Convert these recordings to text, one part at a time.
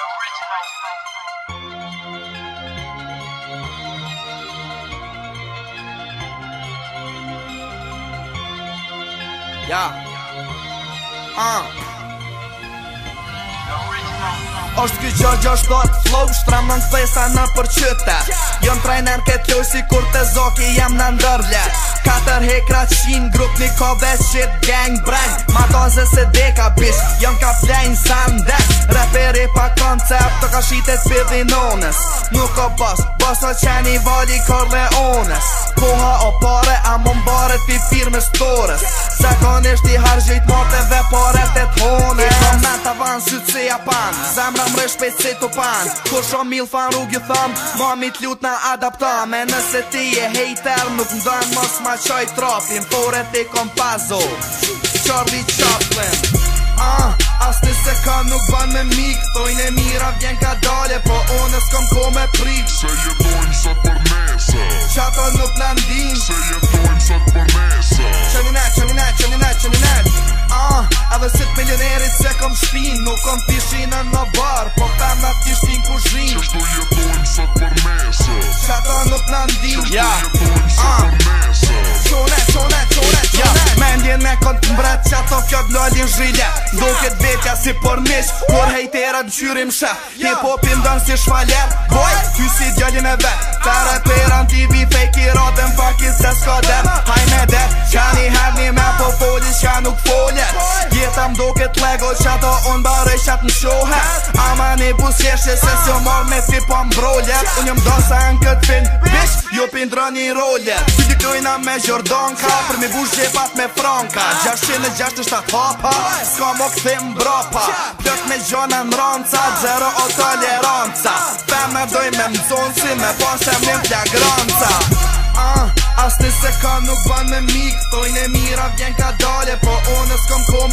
No bridge, no bridge Òshtë kjo gjosh flow, shtramë në nëspesa në përqyta Jo në këtë kjo si kur të zoki jam në ndërla Katër hekra qinë, grup një ko vesh shit gang brang Ma tonë se se deka bish Jon ka flejnë sa mdes Referi pa koncept Të ka shite t'pidhi nones Nuk o bës Bës o qeni vali korleones Puha o pare A më bare t'i firme stores Se kon ishti harxhejt mate Dhe pare të hone Kërë me si japan Zemra shpejt si të pan Ko shom mil fan rrug ju tham Ma mi t'lut na adapta Me nëse ti e hejter Nuk ndan mos ma qaj trapin Por e ti kom pazo Charlie Chaplin uh, As në se ka nuk ban me mik Doj në mira vjen ka dalje Po unë s'kom kom ko po me prik Se jetojnë sot për mesë Qa nuk në ndin Se jetojnë sot për mesë Qeni net, qeni net, qeni net, qeni net Ah, uh, sit milionerit se kom shpin Nuk kom pishinën në bar vjen me kont mbret që ato fjot lollin zhrile Ndo këtë vetja si për mish Kur hejterat në qyrim shë Një popim dënë si shvaler Boj, ty si djallin e vet Ta rapera në TV fake i rodem Fakin se s'ka dem Haj me der, ka një me qa nuk folje Gjeta mdo kët lego qa ta unë bare qa në shohe Ama një busjeshe se s'jo marrë me t'i pa mbrolje Unë jëm do sa në kët fin, bish, jo pindra një rolle Ty kdojna me Gjordonka, për mi bush gjepat me Franka Gjashin e gjasht është atë hapa, s'ka më këthim brapa Pëtë me gjonë në ranca, Zero o toleranca Pëm me doj me mzonë si me pasem se një t'ja granca Ah, uh, as se ka nuk ban me mik, tojnë e mira vjen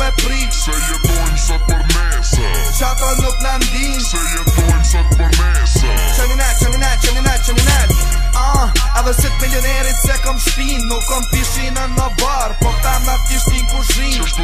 e prit Se jetojmë sot për mesë Qato nuk në ndin Se jetojmë sot për mesë Qëminat, qëminat, qëminat, qëminat uh, ah, A dhe si të milionerit se kom shpin Nuk kom pishin në në bar Po këta në tishtin ku Qështë